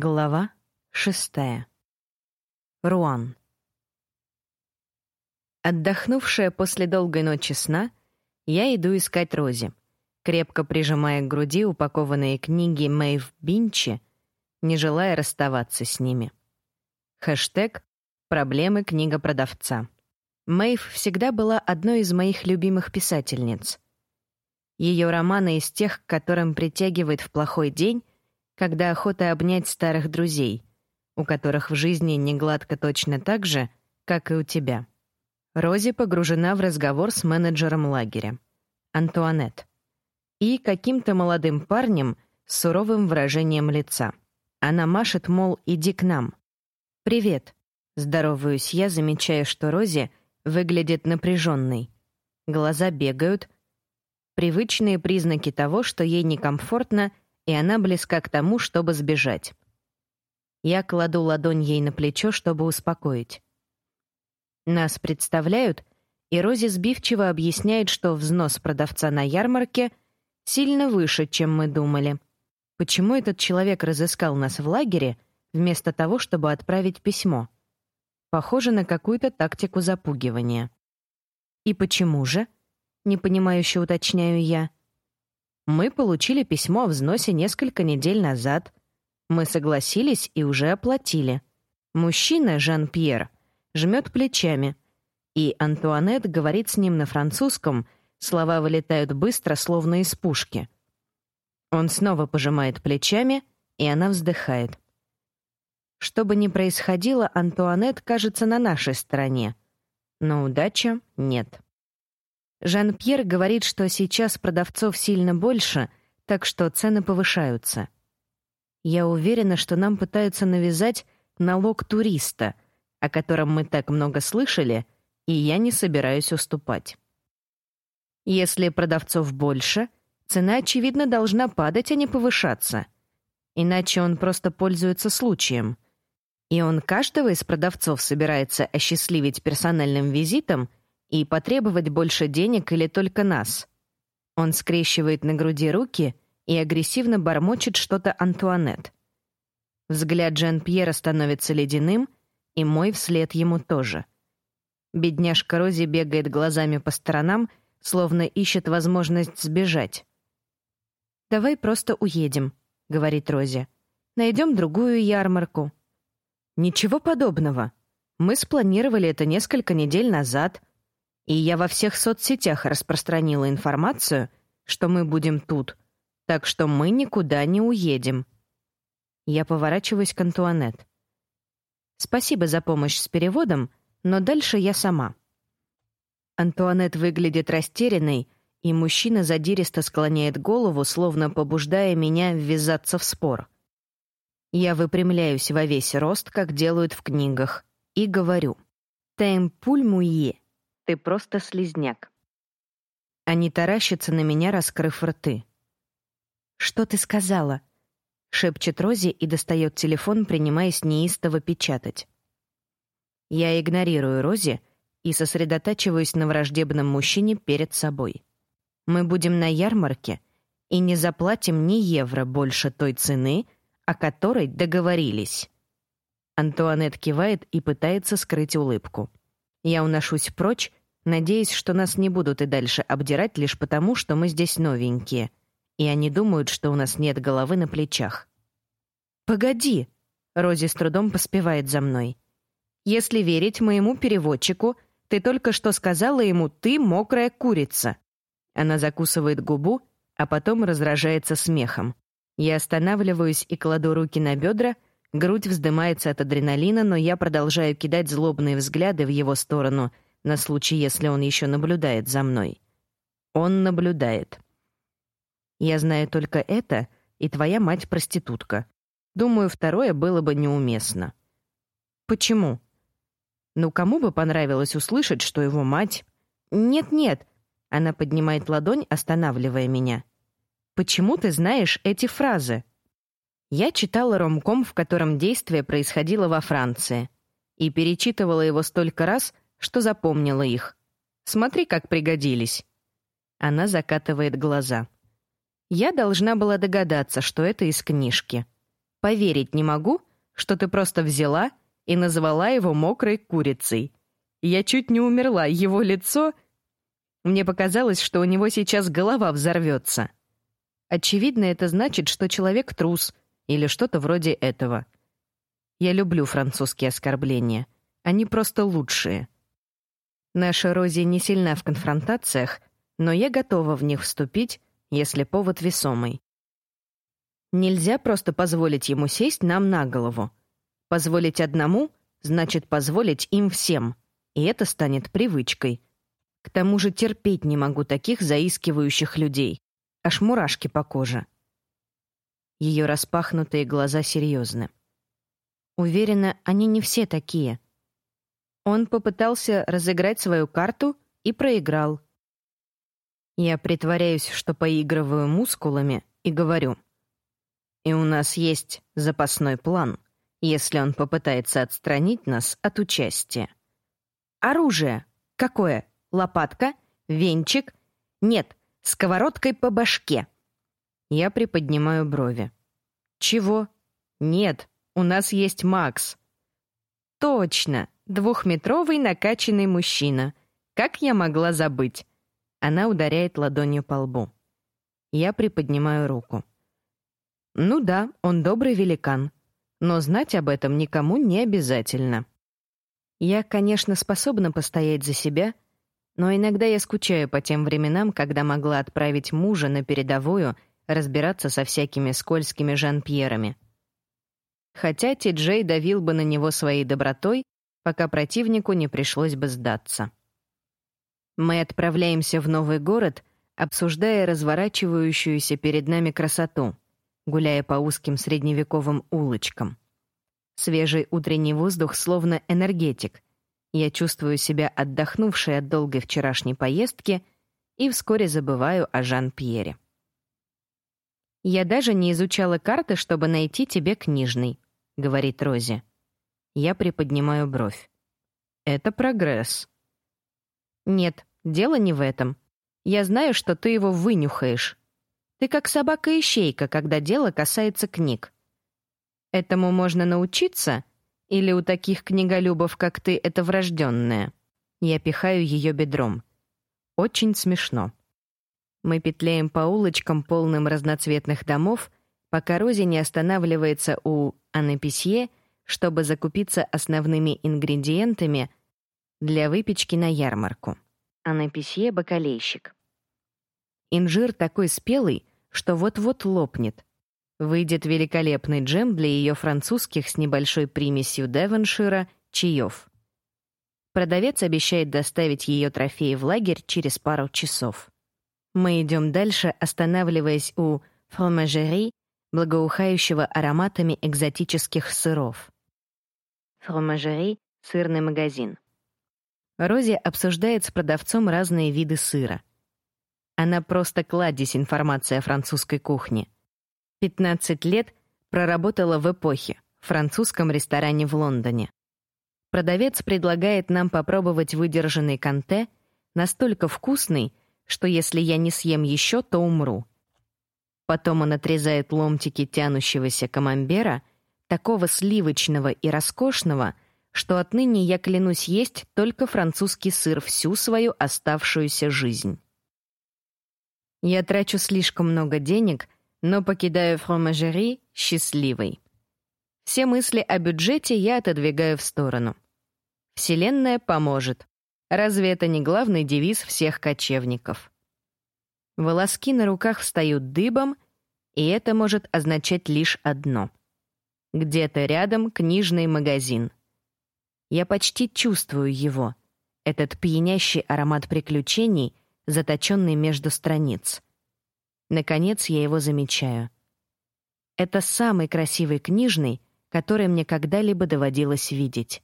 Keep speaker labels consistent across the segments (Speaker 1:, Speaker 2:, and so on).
Speaker 1: Глава шестая. Руан. Отдохнувшая после долгой ночи сна, я иду искать Рози, крепко прижимая к груди упакованные книги Мэйв Бинчи, не желая расставаться с ними. Хэштег «Проблемы книгопродавца». Мэйв всегда была одной из моих любимых писательниц. Ее романы из тех, к которым притягивает в плохой день, когда охота обнять старых друзей, у которых в жизни не гладко точно так же, как и у тебя. Рози погружена в разговор с менеджером лагеря, Антуанет, и каким-то молодым парнем с суровым выражением лица. Она машет, мол, иди к нам. «Привет», — здороваюсь я, замечая, что Рози выглядит напряженной. Глаза бегают. Привычные признаки того, что ей некомфортно — и она близка к тому, чтобы сбежать. Я кладу ладонь ей на плечо, чтобы успокоить. Нас представляют, и Рози сбивчиво объясняет, что взнос продавца на ярмарке сильно выше, чем мы думали. Почему этот человек разыскал нас в лагере, вместо того, чтобы отправить письмо? Похоже на какую-то тактику запугивания. И почему же? Непонимающе уточняю я. Мы получили письмо о взносе несколько недель назад. Мы согласились и уже оплатили. Мужчина, Жан-Пьер, жмет плечами, и Антуанет говорит с ним на французском, слова вылетают быстро, словно из пушки. Он снова пожимает плечами, и она вздыхает. Что бы ни происходило, Антуанет кажется на нашей стороне, но удача нет. Жан-Пьер говорит, что сейчас продавцов сильно больше, так что цены повышаются. Я уверена, что нам пытаются навязать налог туриста, о котором мы так много слышали, и я не собираюсь уступать. Если продавцов больше, цена, очевидно, должна падать, а не повышаться. Иначе он просто пользуется случаем. И он каждого из продавцов собирается осчастливить персональным визитом и потребовать больше денег или только нас. Он скрещивает на груди руки и агрессивно бормочет что-то Антуанет. Взгляд Жан-Пьера становится ледяным, и мой вслед ему тоже. Бедняжка Рози бегает глазами по сторонам, словно ищет возможность сбежать. «Давай просто уедем», — говорит Рози. «Найдем другую ярмарку». «Ничего подобного. Мы спланировали это несколько недель назад. И я во всех соцсетях распространила информацию, что мы будем тут, так что мы никуда не уедем. Я поворачиваюсь к Антуанет. Спасибо за помощь с переводом, но дальше я сама. Антуанет выглядит растерянной, и мужчина задиристо склоняет голову, словно побуждая меня ввязаться в спор. Я выпрямляюсь во весь рост, как делают в книгах, и говорю: "Темпуль муе". Ты просто слизняк. Они таращатся на меня, раскрыв рты. «Что ты сказала?» — шепчет Рози и достает телефон, принимаясь неистово печатать. Я игнорирую Рози и сосредотачиваюсь на враждебном мужчине перед собой. Мы будем на ярмарке и не заплатим ни евро больше той цены, о которой договорились. Антуанет кивает и пытается скрыть улыбку. Я уношусь прочь, надеясь, что нас не будут и дальше обдирать лишь потому, что мы здесь новенькие, и они думают, что у нас нет головы на плечах. «Погоди!» — Рози с трудом поспевает за мной. «Если верить моему переводчику, ты только что сказала ему «ты мокрая курица». Она закусывает губу, а потом разражается смехом. Я останавливаюсь и кладу руки на бедра, грудь вздымается от адреналина, но я продолжаю кидать злобные взгляды в его сторону — на случай, если он еще наблюдает за мной. Он наблюдает. Я знаю только это, и твоя мать проститутка. Думаю, второе было бы неуместно. Почему? Ну, кому бы понравилось услышать, что его мать... Нет-нет, она поднимает ладонь, останавливая меня. Почему ты знаешь эти фразы? Я читала ромком, в котором действие происходило во Франции, и перечитывала его столько раз, что запомнила их. Смотри, как пригодились. Она закатывает глаза. Я должна была догадаться, что это из книжки. Поверить не могу, что ты просто взяла и назвала его мокрой курицей. Я чуть не умерла, его лицо... Мне показалось, что у него сейчас голова взорвется. Очевидно, это значит, что человек трус или что-то вроде этого. Я люблю французские оскорбления. Они просто лучшие. Наша Рози не сильна в конфронтациях, но я готова в них вступить, если повод весомый. Нельзя просто позволить ему сесть нам на голову. Позволить одному значит позволить им всем, и это станет привычкой. К тому же терпеть не могу таких заискивающих людей. Аж мурашки по коже. Ее распахнутые глаза серьезны. Уверена, они не все такие. Он попытался разыграть свою карту и проиграл. Я притворяюсь, что поигрываю мускулами и говорю. И у нас есть запасной план, если он попытается отстранить нас от участия. Оружие. Какое? Лопатка? Венчик? Нет, сковородкой по башке. Я приподнимаю брови. Чего? Нет, у нас есть Макс. Точно, двухметровый накачанный мужчина. Как я могла забыть? Она ударяет ладонью по лбу. Я приподнимаю руку. Ну да, он добрый великан. Но знать об этом никому не обязательно. Я, конечно, способна постоять за себя, но иногда я скучаю по тем временам, когда могла отправить мужа на передовую разбираться со всякими скользкими Жан-Пьерами. Хотя Ти-Джей давил бы на него своей добротой, пока противнику не пришлось бы сдаться. Мы отправляемся в новый город, обсуждая разворачивающуюся перед нами красоту, гуляя по узким средневековым улочкам. Свежий утренний воздух словно энергетик. Я чувствую себя отдохнувшей от долгой вчерашней поездки и вскоре забываю о Жан-Пьере. «Я даже не изучала карты, чтобы найти тебе книжный», — говорит Рози. Я приподнимаю бровь. «Это прогресс». «Нет, Дело не в этом. Я знаю, что ты его вынюхаешь. Ты как собака-ищейка, когда дело касается книг. Этому можно научиться? Или у таких книголюбов, как ты, это врожденное? Я пихаю ее бедром. Очень смешно. Мы петляем по улочкам, полным разноцветных домов, пока Рози не останавливается у Анеписье, чтобы закупиться основными ингредиентами для выпечки на ярмарку а на писье бакалейщик. Инжир такой спелый, что вот-вот лопнет. Выйдет великолепный джем для ее французских с небольшой примесью Девоншира чаев. Продавец обещает доставить ее трофеи в лагерь через пару часов. Мы идем дальше, останавливаясь у фромажери, благоухающего ароматами экзотических сыров. Фромажери — сырный магазин. Рози обсуждает с продавцом разные виды сыра. Она просто кладезь информации о французской кухне. 15 лет проработала в эпохе, в французском ресторане в Лондоне. Продавец предлагает нам попробовать выдержанный канте, настолько вкусный, что если я не съем еще, то умру. Потом он отрезает ломтики тянущегося камамбера, такого сливочного и роскошного — что отныне я клянусь есть только французский сыр всю свою оставшуюся жизнь. Я трачу слишком много денег, но покидаю фромажери счастливой. Все мысли о бюджете я отодвигаю в сторону. Вселенная поможет. Разве это не главный девиз всех кочевников? Волоски на руках встают дыбом, и это может означать лишь одно. Где-то рядом книжный магазин — я почти чувствую его, этот пьянящий аромат приключений, заточенный между страниц. Наконец я его замечаю. Это самый красивый книжный, который мне когда-либо доводилось видеть.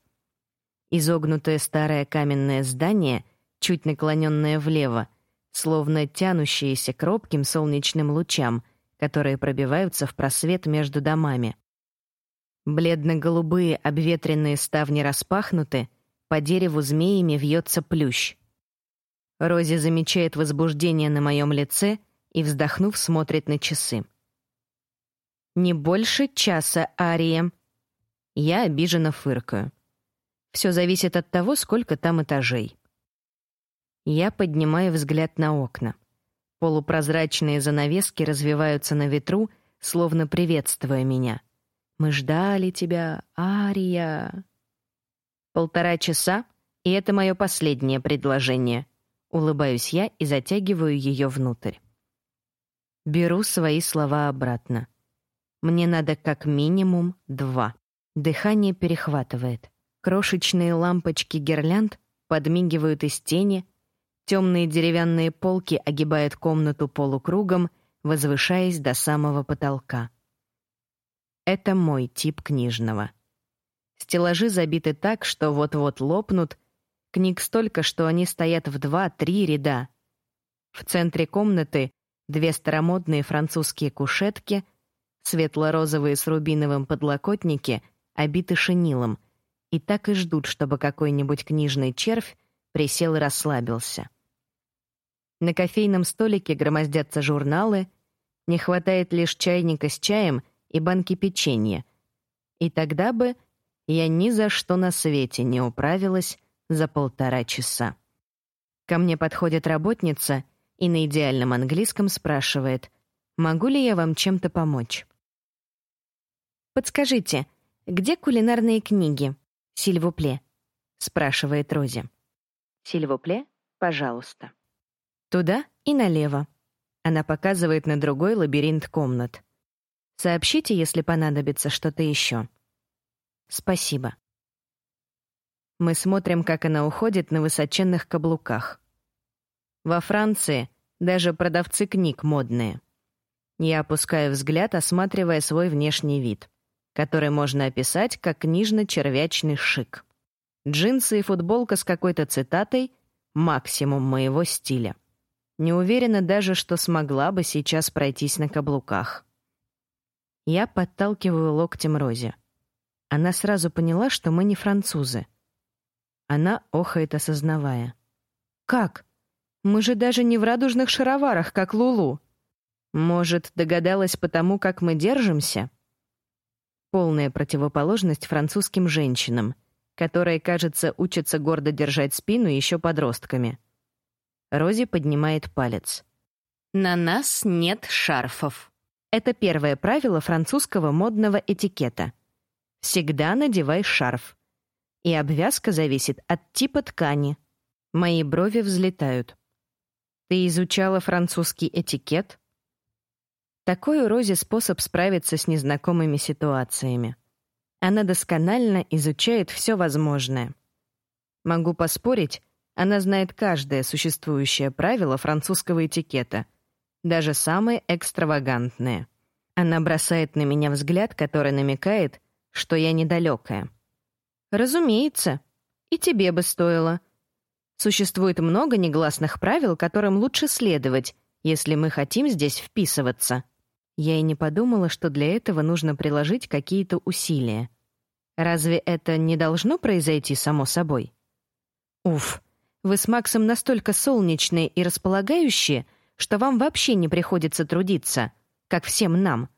Speaker 1: Изогнутое старое каменное здание, чуть наклоненное влево, словно тянущееся к робким солнечным лучам, которые пробиваются в просвет между домами. Бледно-голубые обветренные ставни распахнуты, по дереву змеями вьется плющ. Рози замечает возбуждение на моем лице и, вздохнув, смотрит на часы. Не больше часа, Ария. Я обиженно фыркаю. Все зависит от того, сколько там этажей. Я поднимаю взгляд на окна. Полупрозрачные занавески развиваются на ветру, словно приветствуя меня. Мы ждали тебя, Ария. Полтора часа, и это мое последнее предложение. Улыбаюсь я и затягиваю ее внутрь. Беру свои слова обратно. Мне надо как минимум два. Дыхание перехватывает. Крошечные лампочки гирлянд подмигивают из тени, темные деревянные полки огибают комнату полукругом, возвышаясь до самого потолка. Это мой тип книжного. Стеллажи забиты так, что вот-вот лопнут, книг столько, что они стоят в два-три ряда. В центре комнаты две старомодные французские кушетки, светло-розовые с рубиновым подлокотники, обиты шинилом, и так и ждут, чтобы какой-нибудь книжный червь присел и расслабился. На кофейном столике громоздятся журналы, не хватает лишь чайника с чаем и банки печенья. И тогда бы я ни за что на свете не управилась за полтора часа. Ко мне подходит работница и на идеальном английском спрашивает, могу ли я вам чем-то помочь. «Подскажите, где кулинарные книги? Сильвупле?» — спрашивает Рози. «Сильвупле, пожалуйста». Туда и налево. Она показывает на другой лабиринт комнат. Сообщите, если понадобится что-то еще. Спасибо. Мы смотрим, как она уходит на высоченных каблуках. Во Франции даже продавцы книг модные. Я опускаю взгляд, осматривая свой внешний вид, который можно описать как книжно-червячный шик. Джинсы и футболка с какой-то цитатой — максимум моего стиля. Не уверена даже, что смогла бы сейчас пройтись на каблуках. Я подталкиваю локтем Рози. Она сразу поняла, что мы не французы. Она охает, осознавая. «Как? Мы же даже не в радужных шароварах, как Лулу. Может, догадалась потому, как мы держимся? Полная противоположность французским женщинам, которые, кажется, учатся гордо держать спину еще подростками. Рози поднимает палец. На нас нет шарфов. Это первое правило французского модного этикета. Всегда надевай шарф. И обвязка зависит от типа ткани. Мои брови взлетают. Ты изучала французский этикет? Такой у Рози способ справиться с незнакомыми ситуациями. Она досконально изучает все возможное. Могу поспорить, она знает каждое существующее правило французского этикета, даже самые экстравагантные. Она бросает на меня взгляд, который намекает, что я недалекая. Разумеется, и тебе бы стоило. Существует много негласных правил, которым лучше следовать, если мы хотим здесь вписываться. Я и не подумала, что для этого нужно приложить какие-то усилия. Разве это не должно произойти само собой? Уф, вы с Максом настолько солнечные и располагающие, что вам вообще не приходится трудиться, как всем нам.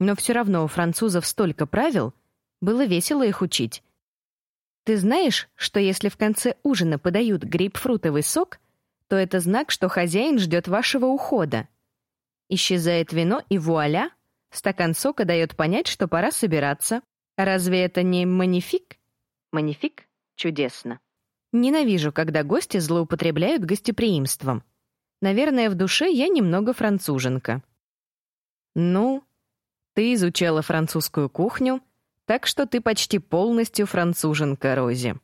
Speaker 1: Но все равно у французов столько правил, было весело их учить, ты знаешь, что если в конце ужина подают грейпфрутовый сок, то это знак, что хозяин ждет вашего ухода. Исчезает вино, и вуаля, стакан сока дает понять, что пора собираться. Разве это не манифик? Манифик — чудесно. Ненавижу, когда гости злоупотребляют гостеприимством. Наверное, в душе я немного француженка. Ну, ты изучала французскую кухню, так что ты почти полностью француженка, Рози.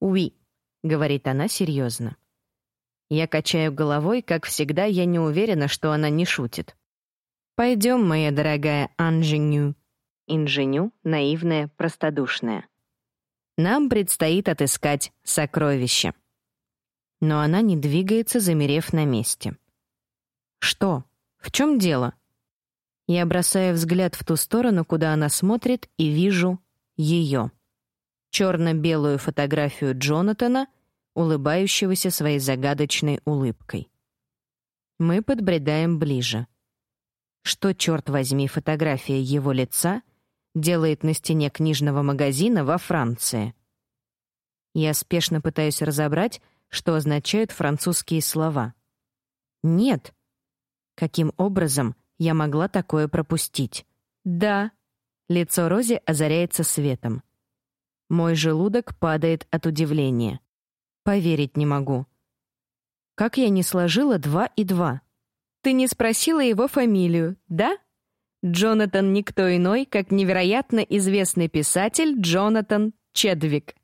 Speaker 1: «Уи», — говорит она серьезно. Я качаю головой, как всегда, я не уверена, что она не шутит. «Пойдем, моя дорогая Анженю». Инженю — наивная, простодушная. Нам предстоит отыскать сокровище. Но она не двигается, замерев на месте. «Что? В чем дело?» Я бросаю взгляд в ту сторону, куда она смотрит, и вижу ее. Черно-белую фотографию Джонатана, улыбающегося своей загадочной улыбкой. Мы подбредаем ближе. Что, черт возьми, фотография его лица делает на стене книжного магазина во Франции? Я спешно пытаюсь разобрать, что означают французские слова. Нет. Каким образом я могла такое пропустить? Да. Лицо Рози озаряется светом. Мой желудок падает от удивления. Поверить не могу. Как я не сложила два и два? Ты не спросила его фамилию, да? Джонатан никто иной, как невероятно известный писатель Джонатан Чедвик.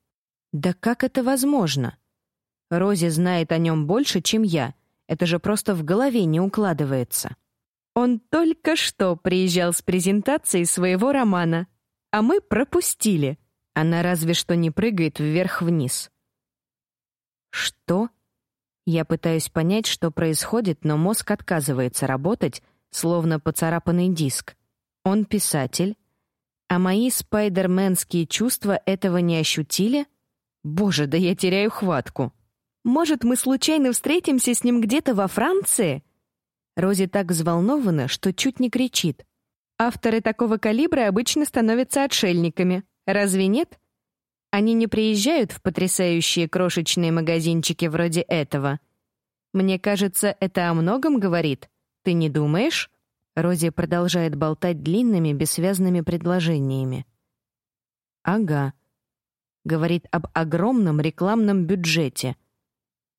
Speaker 1: Да как это возможно? Рози знает о нем больше, чем я. Это же просто в голове не укладывается. Он только что приезжал с презентацией своего романа, а мы пропустили. Она разве что не прыгает вверх-вниз. Что? Я пытаюсь понять, что происходит, но мозг отказывается работать, словно поцарапанный диск. Он писатель, а мои спайдерменские чувства этого не ощутили? Боже, да я теряю хватку. Может, мы случайно встретимся с ним где-то во Франции? Рози так взволнована, что чуть не кричит. Авторы такого калибра обычно становятся отшельниками. Разве нет? Они не приезжают в потрясающие крошечные магазинчики вроде этого. Мне кажется, это о многом говорит. Ты не думаешь? Рози продолжает болтать длинными, бессвязными предложениями. Ага. Говорит об огромном рекламном бюджете.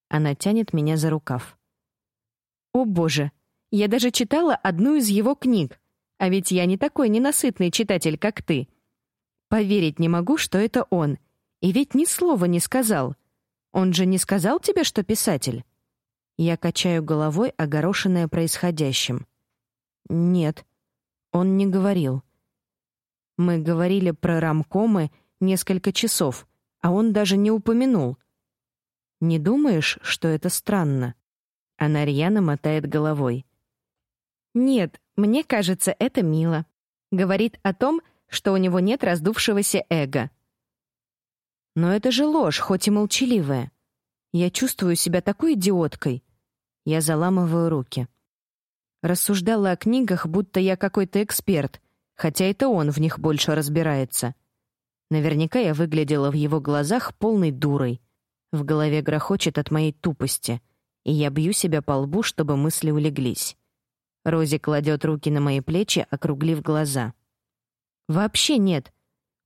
Speaker 1: Она тянет меня за рукав. О, боже. Я даже читала одну из его книг. А ведь я не такой ненасытный читатель, как ты. Поверить не могу, что это он. И ведь ни слова не сказал. Он же не сказал тебе, что писатель? Я качаю головой, огорошенная происходящим. Нет, он не говорил. Мы говорили про рамкомы несколько часов, а он даже не упомянул. Не думаешь, что это странно? Она рьяно мотает головой. Нет, мне кажется, это мило. Говорит о том, что у него нет раздувшегося эго. Но это же ложь, хоть и молчаливая. Я чувствую себя такой идиоткой. Я заламываю руки. Рассуждала о книгах, будто я какой-то эксперт, хотя это он в них больше разбирается. Наверняка я выглядела в его глазах полной дурой. В голове грохочет от моей тупости, и я бью себя по лбу, чтобы мысли улеглись. Рози кладет руки на мои плечи, округлив глаза. Вообще нет.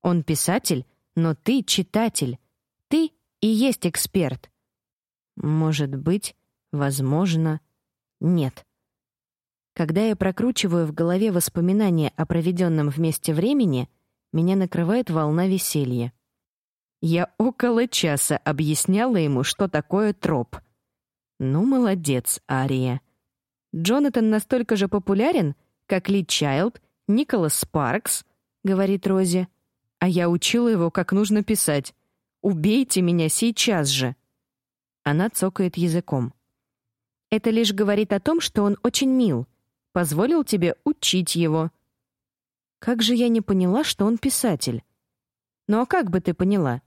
Speaker 1: Он писатель, но ты читатель. Ты и есть эксперт. Может быть, возможно, нет. Когда я прокручиваю в голове воспоминания о проведенном вместе времени, меня накрывает волна веселья. Я около часа объясняла ему, что такое троп. Ну, молодец, Ария. Джонатан настолько же популярен, как Ли Чайлд, Николас Спаркс, говорит Рози. А я учила его, как нужно писать. Убейте меня сейчас же. Она цокает языком. Это лишь говорит о том, что он очень мил позволил тебе учить его. Как же я не поняла, что он писатель? Ну а как бы ты поняла?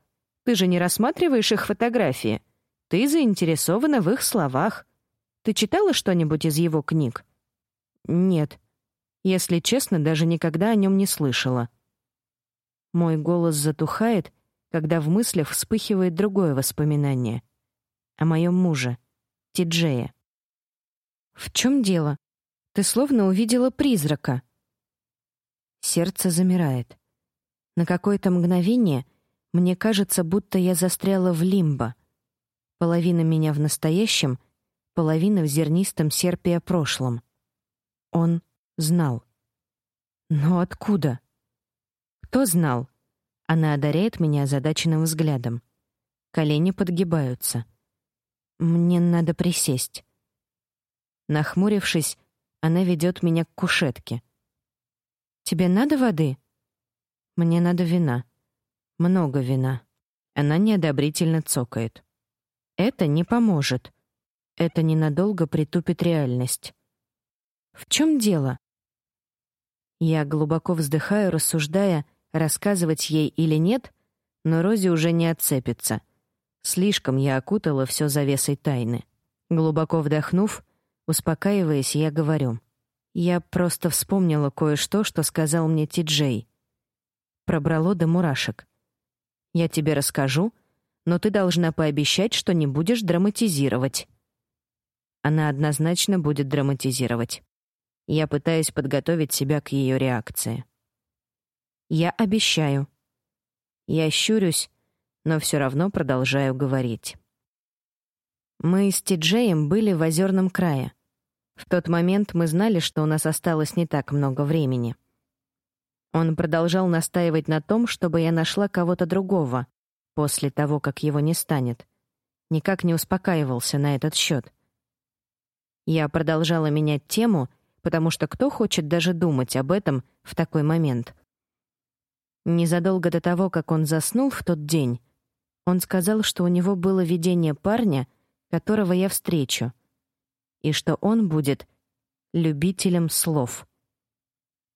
Speaker 1: Ты же не рассматриваешь их фотографии. Ты заинтересована в их словах. Ты читала что-нибудь из его книг? Нет. Если честно, даже никогда о нем не слышала. Мой голос затухает, когда в мыслях вспыхивает другое воспоминание о моем муже, Тиджее. В чем дело? Ты словно увидела призрака. Сердце замирает. На какое-то мгновение мне кажется, будто я застряла в лимбо. Половина меня в настоящем, половина в зернистом серпе прошлом. Он знал. Но откуда? Кто знал? Она одаряет меня озадаченным взглядом. Колени подгибаются. Мне надо присесть. Нахмурившись, она ведет меня к кушетке. Тебе надо воды? Мне надо вина. Много вина. Она неодобрительно цокает. Это не поможет. Это ненадолго притупит реальность. В чем дело? Я глубоко вздыхаю, рассуждая, рассказывать ей или нет, но Рози уже не отцепится. Слишком я окутала все завесой тайны. Глубоко вдохнув, Успокаиваясь, я говорю: Я просто вспомнила кое-что, что сказал мне Ти-Джей. Пробрало до мурашек. Я тебе расскажу, но ты должна пообещать, что не будешь драматизировать. Она однозначно будет драматизировать. Я пытаюсь подготовить себя к ее реакции. Я обещаю. Я щурюсь, но все равно продолжаю говорить. Мы с Тиджеем были в озерном крае. В тот момент мы знали, что у нас осталось не так много времени. Он продолжал настаивать на том, чтобы я нашла кого-то другого после того, как его не станет. Никак не успокаивался на этот счет. Я продолжала менять тему, потому что кто хочет даже думать об этом в такой момент? Незадолго до того, как он заснул в тот день, он сказал, что у него было видение парня, которого я встречу, и что он будет любителем слов.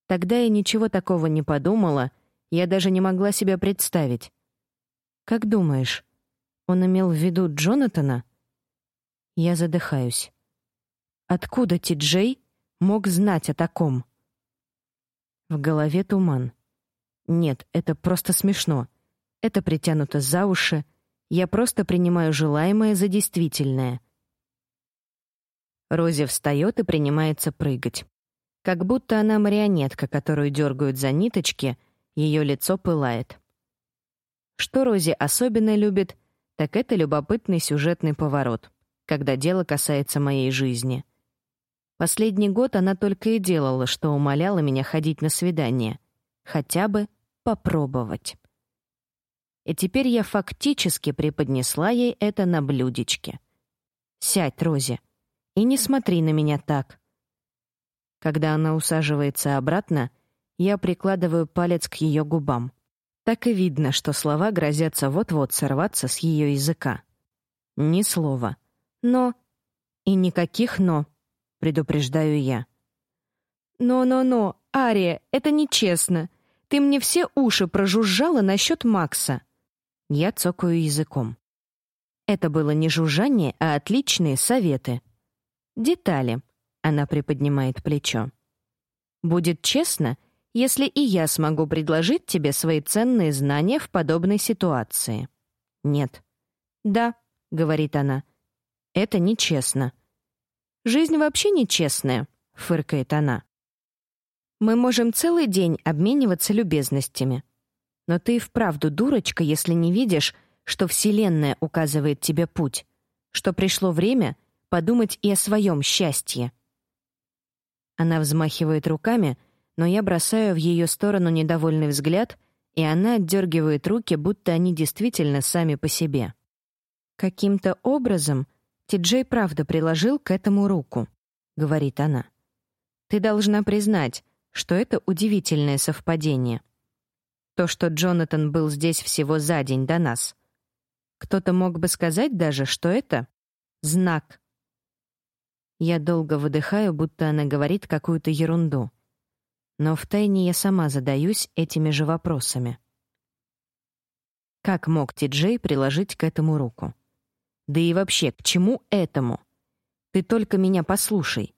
Speaker 1: Тогда я ничего такого не подумала, я даже не могла себя представить. Как думаешь, он имел в виду Джонатана? Я задыхаюсь. Откуда Ти-Джей мог знать о таком? В голове туман. Нет, это просто смешно. Это притянуто за уши, я просто принимаю желаемое за действительное. Рози встает и принимается прыгать. Как будто она марионетка, которую дергают за ниточки, ее лицо пылает. Что Рози особенно любит, так это любопытный сюжетный поворот, когда дело касается моей жизни. Последний год она только и делала, что умоляла меня ходить на свидания. Хотя бы попробовать и теперь я фактически преподнесла ей это на блюдечке. «Сядь, Рози, и не смотри на меня так». Когда она усаживается обратно, я прикладываю палец к ее губам. Так и видно, что слова грозятся вот-вот сорваться с ее языка. Ни слова. «Но» и никаких «но», предупреждаю я. «Но-но-но, Ария, это нечестно. Ты мне все уши прожужжала насчет Макса». Я цокаю языком. Это было не жужжание, а отличные советы. Детали. Она приподнимает плечо. Будет честно, если и я смогу предложить тебе свои ценные знания в подобной ситуации. Нет. Да, говорит она. Это нечестно. Жизнь вообще нечестная, фыркает она. Мы можем целый день обмениваться любезностями. Но ты и вправду дурочка, если не видишь, что Вселенная указывает тебе путь, что пришло время подумать и о своем счастье. Она взмахивает руками, но я бросаю в ее сторону недовольный взгляд, и она отдергивает руки, будто они действительно сами по себе. Каким-то образом Ти-Джей правда приложил к этому руку, говорит она. Ты должна признать, что это удивительное совпадение. То, что Джонатан был здесь всего за день до нас. Кто-то мог бы сказать даже, что это знак. Я долго выдыхаю, будто она говорит какую-то ерунду. Но втайне я сама задаюсь этими же вопросами. Как мог Ти-Джей приложить к этому руку? Да и вообще, к чему этому? Ты только меня послушай.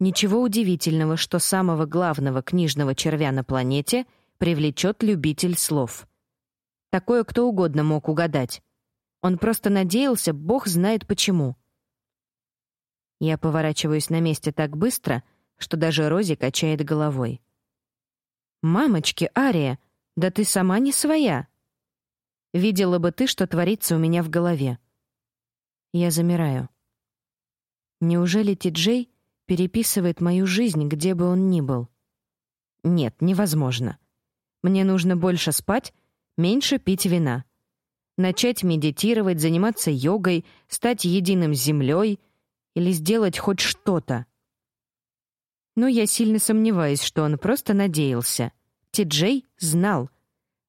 Speaker 1: Ничего удивительного, что самого главного книжного червя на планете — привлечет любитель слов. Такое кто угодно мог угадать. Он просто надеялся, бог знает почему. Я поворачиваюсь на месте так быстро, что даже Рози качает головой. «Мамочки, Ария, да ты сама не своя!» Видела бы ты, что творится у меня в голове. Я замираю. Неужели Ти-Джей переписывает мою жизнь, где бы он ни был? Нет, невозможно. Мне нужно больше спать, меньше пить вина. Начать медитировать, заниматься йогой, стать единым с землей или сделать хоть что-то. Но я сильно сомневаюсь, что он просто надеялся. Ти-Джей знал.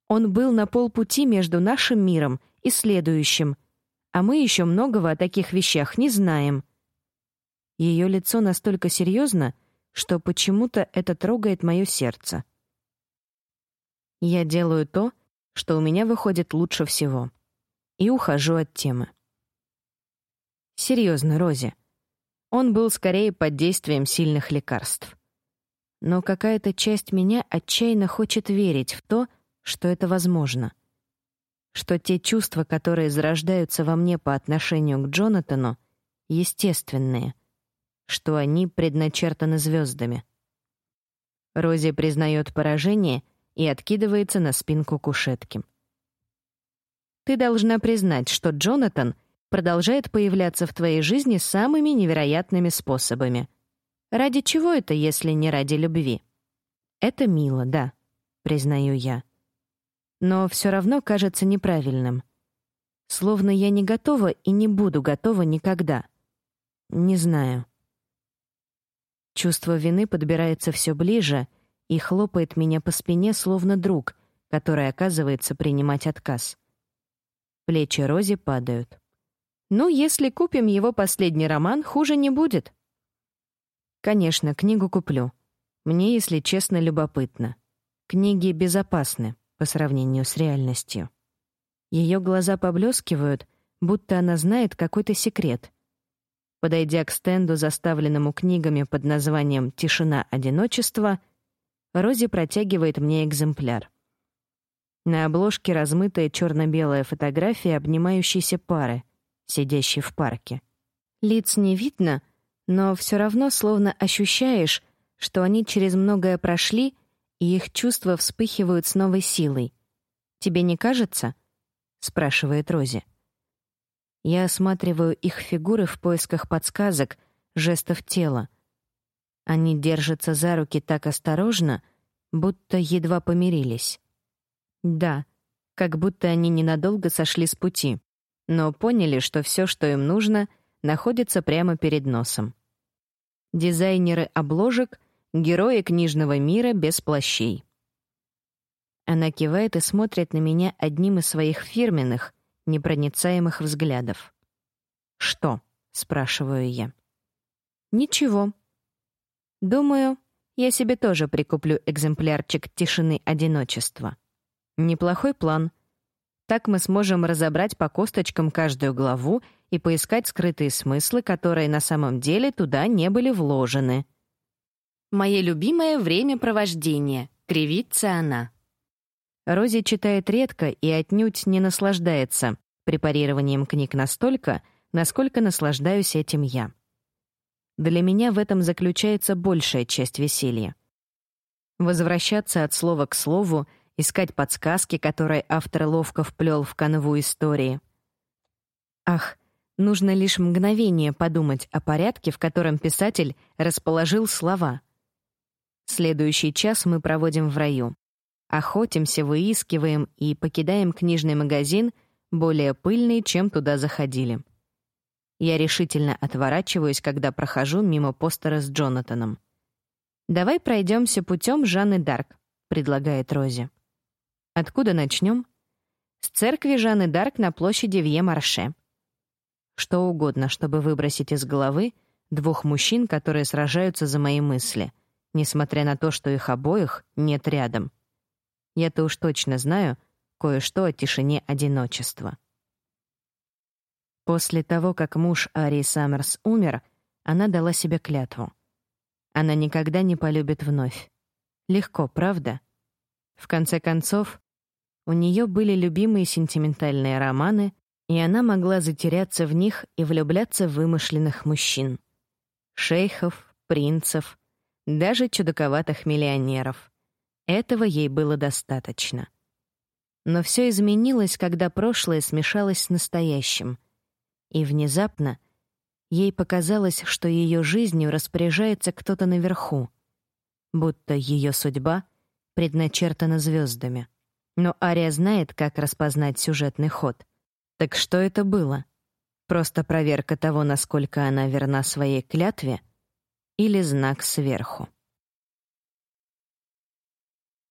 Speaker 1: Он был на полпути между нашим миром и следующим, а мы еще многого о таких вещах не знаем. Ее лицо настолько серьезно, что почему-то это трогает мое сердце. Я делаю то, что у меня выходит лучше всего, и ухожу от темы. Серьезно, Рози. Он был скорее под действием сильных лекарств. но какая-то часть меня отчаянно хочет верить в то, что это возможно. Что те чувства, которые зарождаются во мне по отношению к Джонатану, естественные, что они предначертаны звездами. Рози признает поражение и откидывается на спинку кушетки. Ты должна признать, что Джонатан продолжает появляться в твоей жизни самыми невероятными способами. Ради чего это, если не ради любви? Это мило, да, признаю я. Но все равно кажется неправильным. Словно я не готова и не буду готова никогда. Не знаю. Чувство вины подбирается все ближе и хлопает меня по спине, словно друг, который оказывается принимать отказ. Плечи Рози падают. Ну, если купим его последний роман, хуже не будет. Конечно, книгу куплю. Мне, если честно, любопытно. Книги безопасны по сравнению с реальностью. Ее глаза поблескивают, будто она знает какой-то секрет. Подойдя к стенду, заставленному книгами под названием «Тишина одиночества», Рози протягивает мне экземпляр. На обложке размытая черно-белая фотография обнимающейся пары, сидящей в парке. Лиц не видно, но все равно словно ощущаешь, что они через многое прошли, и их чувства вспыхивают с новой силой. Тебе не кажется? спрашивает Рози. Я осматриваю их фигуры в поисках подсказок, жестов тела. Они держатся за руки так осторожно, будто едва помирились. Да, как будто они ненадолго сошли с пути, но поняли, что все, что им нужно, находится прямо перед носом. Дизайнеры обложек — герои книжного мира без плащей. Она кивает и смотрит на меня одним из своих фирменных, непроницаемых взглядов. «Что?» — спрашиваю я. «Ничего. Думаю, я себе тоже прикуплю экземплярчик «Тишины одиночества». Неплохой план. Так мы сможем разобрать по косточкам каждую главу и поискать скрытые смыслы, которые на самом деле туда не были вложены. «Мое любимое времяпровождение», — кривится она. Рози читает редко и отнюдь не наслаждается препарированием книг настолько, насколько наслаждаюсь этим я. Для меня в этом заключается большая часть веселья. Возвращаться от слова к слову, искать подсказки, которые автор ловко вплел в канву истории. Ах, Нужно лишь мгновение подумать о порядке, в котором писатель расположил слова. Следующий час мы проводим в раю. Охотимся, выискиваем и покидаем книжный магазин, более пыльный, чем туда заходили. Я решительно отворачиваюсь, когда прохожу мимо постера с Джонатаном. «Давай пройдемся путем Жанны Дарк», — предлагает Рози. «Откуда начнем?» «С церкви Жанны Дарк на площади Вье-Марше», что угодно, чтобы выбросить из головы двух мужчин, которые сражаются за мои мысли, несмотря на то, что их обоих нет рядом. Я-то уж точно знаю кое-что о тишине одиночества. После того, как муж Арии Саммерс умер, она дала себе клятву. Она никогда не полюбит вновь. Легко, правда? В конце концов, у нее были любимые сентиментальные романы, и она могла затеряться в них и влюбляться в вымышленных мужчин. Шейхов, принцев, даже чудаковатых миллионеров. Этого ей было достаточно. Но все изменилось, когда прошлое смешалось с настоящим. И внезапно ей показалось, что ее жизнью распоряжается кто-то наверху, будто ее судьба предначертана звездами. Но Ария знает, как распознать сюжетный ход. Так что это было? Просто проверка того, насколько она верна своей клятве, или знак сверху?